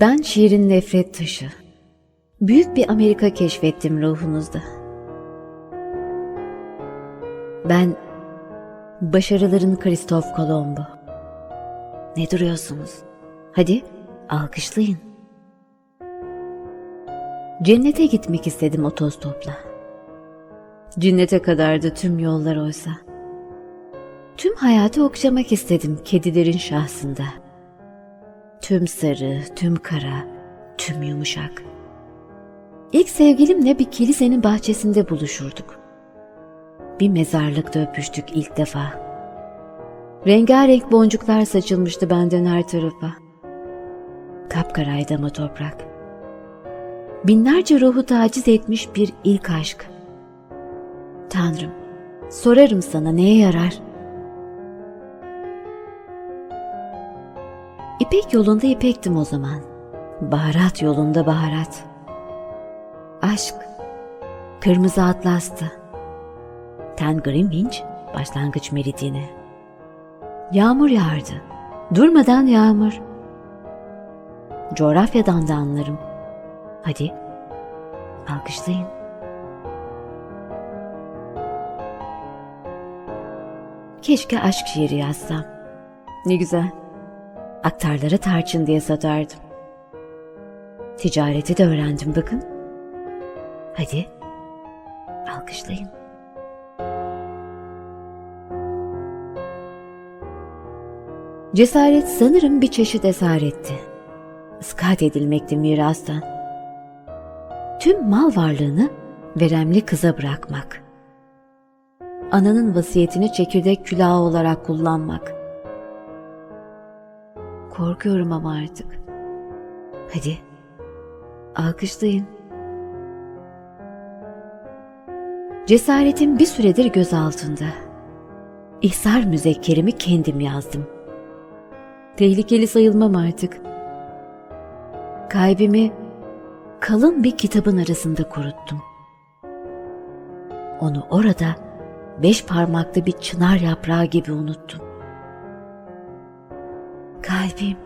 Ben şiirin nefret taşı. Büyük bir Amerika keşfettim ruhunuzda. Ben başarıların Kristof Kolombo. Ne duruyorsunuz? Hadi alkışlayın. Cennete gitmek istedim otostopla. Cinnete kadardı tüm yollar oysa. Tüm hayatı okşamak istedim kedilerin şahsında. Tüm sarı, tüm kara, tüm yumuşak. İlk sevgilimle bir kilisenin bahçesinde buluşurduk. Bir mezarlıkta öpüştük ilk defa. Rengarenk boncuklar saçılmıştı benden her tarafa. Kapkaraydı ama toprak. Binlerce ruhu taciz etmiş bir ilk aşk. Tanrım, sorarım sana neye yarar? İpek yolunda ipektim o zaman. Baharat yolunda baharat. Aşk, kırmızı atlastı. Ten Greenwich, başlangıç meridyeni. Yağmur yağardı. Durmadan yağmur. Coğrafyadan da anlarım. Hadi, alkışlayın. Keşke aşk şiiri yazsam. Ne güzel. Aktarları tarçın diye satardım. Ticareti de öğrendim bakın. Hadi, alkışlayın. Cesaret sanırım bir çeşit esaretti. Iskat edilmekti mirastan. Tüm mal varlığını veremli kıza bırakmak. Ananın vasiyetini çekirdek külahı olarak kullanmak. Korkuyorum ama artık. Hadi, alkışlayın. Cesaretim bir süredir göz altında. İhsar müzekkerimi kendim yazdım. Tehlikeli sayılmam artık. Kalbimi kalın bir kitabın arasında kuruttum. Onu orada beş parmaklı bir çınar yaprağı gibi unuttum. Kalbim,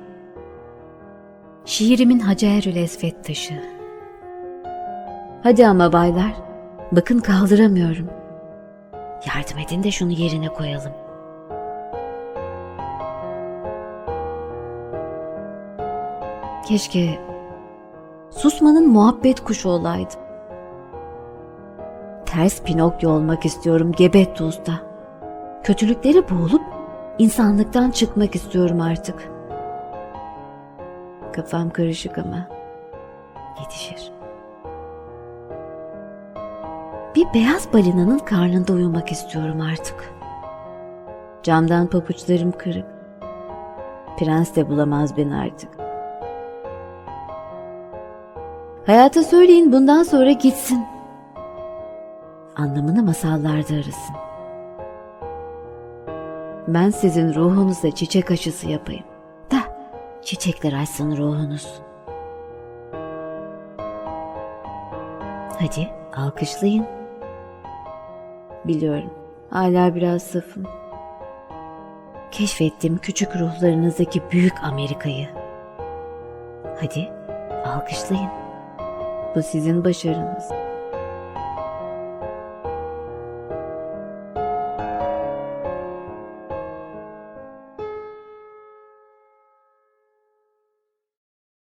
şiirimin Hacerül Esvet taşı. Hadi ama baylar, bakın kaldıramıyorum. Yardım edin de şunu yerine koyalım. Keşke susmanın muhabbet kuşu olaydım. Ters Pinokyo olmak istiyorum Gebetto Usta. Kötülükleri boğulup insanlıktan çıkmak istiyorum artık. Kafam karışık ama yetişir. Bir beyaz balinanın karnında uyumak istiyorum artık. Camdan papuçlarım kırık. Prens de bulamaz beni artık. Hayata söyleyin bundan sonra gitsin. Anlamını masallarda arasın. Ben sizin ruhunuza çiçek aşısı yapayım. Çiçekler açsın ruhunuz. Hadi alkışlayın. Biliyorum hala biraz safım. Keşfettim küçük ruhlarınızdaki büyük Amerika'yı. Hadi alkışlayın. Bu sizin başarınız.